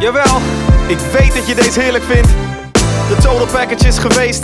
Jawel, ik weet dat je deze heerlijk vindt. De total package is geweest.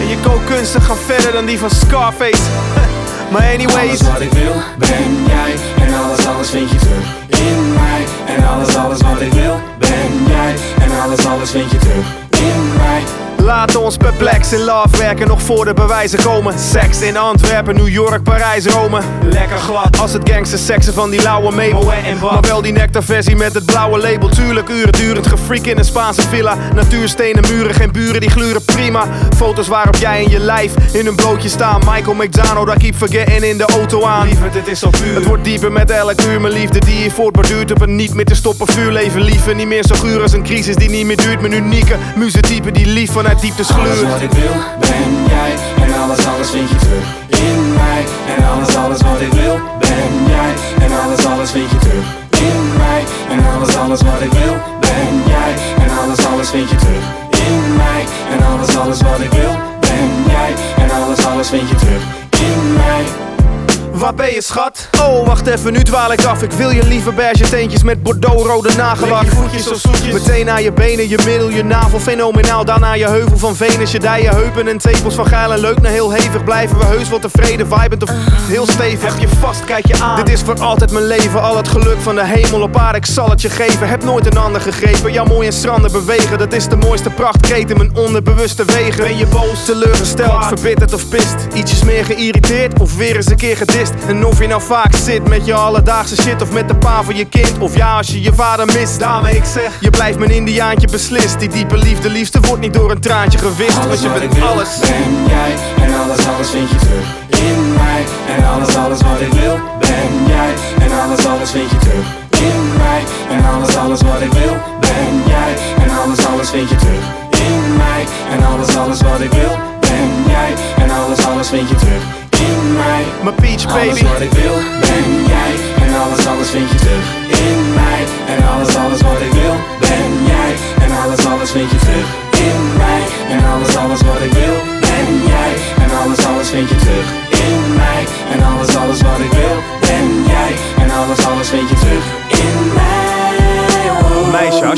En je kookkunsten gaan verder dan die van Scarface. maar anyways. Alles wat ik wil, ben jij. En alles, alles vind je terug in mij. En alles, alles wat ik wil, ben jij. En alles, alles vind je terug in mij. Laten ons perplex in love werken, nog voor de bewijzen komen. Seks in Antwerpen, New York, Parijs, Rome. Lekker glad als het gangster seksen van die lauwe Mabel. Maar wel die nectarversie met het blauwe label. Tuurlijk uren durend, gefreak in een Spaanse villa. Natuurstenen, muren, geen buren die gluren prima. Foto's waarop jij en je lijf in een blootje staan. Michael McDonald, dat keep forgetting in de auto aan. Lieverd, het is zo puur. Het wordt dieper met elk uur. Mijn liefde die je voortborduurt op een niet meer te stoppen vuurleven. Liever niet meer zo guur als een crisis die niet meer duurt. Mijn unieke muzetype die lief vanuit dieptes Alles wat ik wil, ben jij. En alles, alles vind je terug in mij. En alles, alles wat ik wil, ben jij. En alles, alles vind je terug in mij. En alles, alles wat ik wil, ben jij. En alles, alles vind je terug in mij. En alles, alles wat ik wil, ben jij. En alles, alles vind je terug. Waar ben je schat? Oh, wacht even, nu dwaal ik af. Ik wil je lieve beige teentjes met bordeaux-rode nagellak. Lik je voetjes of zoetjes. Meteen naar je benen, je middel, je navel, fenomenaal. Daarna je heuvel van Venus, je dijen, heupen en tepels van geil en leuk naar heel hevig. Blijven we heus wel tevreden, vibend of heel stevig. Heb je vast, kijk je aan. Dit is voor altijd mijn leven, al het geluk van de hemel op aarde, ik zal het je geven. Heb nooit een ander gegrepen, jouw mooie stranden bewegen. Dat is de mooiste prachtkreet in mijn onderbewuste wegen. Ben je boos, teleurgesteld, verbitterd of pist? Ietsjes meer geïrriteerd of weer eens een keer gedist? En of je nou vaak zit met je alledaagse shit of met de pa van je kind. Of ja, als je je vader mist. Daarmee ik zeg, je blijft mijn indiaantje beslist. Die diepe liefde, liefste wordt niet door een traantje gewist. Want je bent alles. ben jij. En alles, alles vind je terug in mij. En alles, alles wat ik wil, ben jij. En alles, alles vind je terug in mij. En alles, alles wat ik wil, ben jij. En alles, alles vind je terug in mij. En alles, alles wat ik wil, ben jij. En alles, alles vind je terug. Mijn peach Alles baby. wat ik wil, ben jij. En alles, alles vind je terug in mij. En alles, alles wat ik wil, ben jij. En alles, alles vind je terug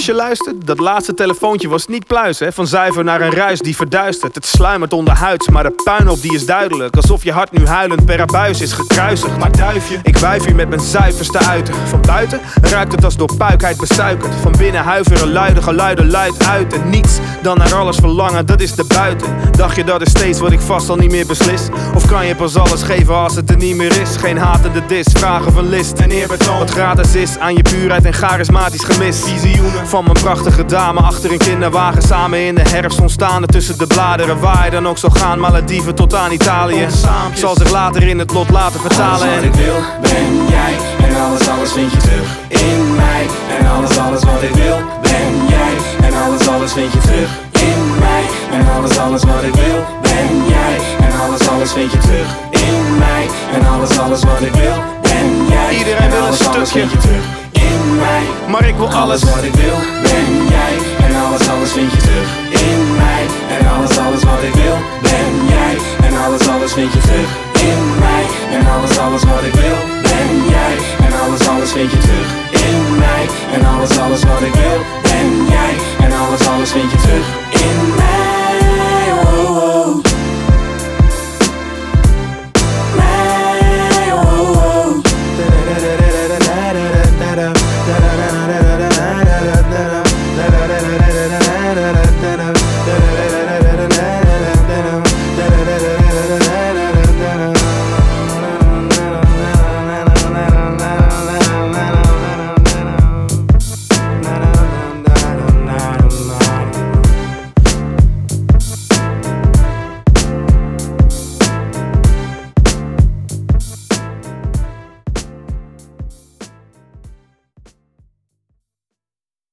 je luistert, dat laatste telefoontje was niet pluis, hè? Van zuiver naar een ruis die verduistert. Het sluimert onderhuids, maar de puinhoop die is duidelijk. Alsof je hart nu huilend per abuis is gekruisigd. Maar duifje, ik wuif hier met mijn zuiverste uiten. Van buiten ruikt het als door puikheid besuikerd. Van binnen huiveren luide geluiden luid uit. En niets dan naar alles verlangen, dat is de buiten. Dacht je dat is steeds wat ik vast al niet meer beslis? Of kan je pas alles geven als het er niet meer is? Geen hatende dis, vragen van list en eerbetoon. Wat gratis is aan je puurheid en charismatisch gemis. Visioenen van mijn prachtige dame achter een kinderwagen. Samen in de herfst ontstaande tussen de bladeren. Waar je dan ook zal gaan, Malediven tot aan Italië. Zal zich later in het lot laten Alles vertalen. wat En ik wil, ben jij. En alles, alles vind je terug in mij. En alles, alles wat ik wil, ben jij. En alles, alles vind je terug in mij. En alles, alles wat ik wil, ben jij. En alles, alles vind je terug in mij. En alles, alles wat ik wil, ben jij. Iedereen En wil een stukje. terug in mij. maar ik wil Alles alles. wat ik wil, ben jij. En alles, alles vind je terug in mij. En alles, alles wat ik wil, ben jij. En alles, alles vind je terug in mij. En alles, alles wat ik wil, ben jij. En alles, alles vind je terug in mij. En alles, alles wat ik wil, ben jij. En alles, alles vind je terug in mij.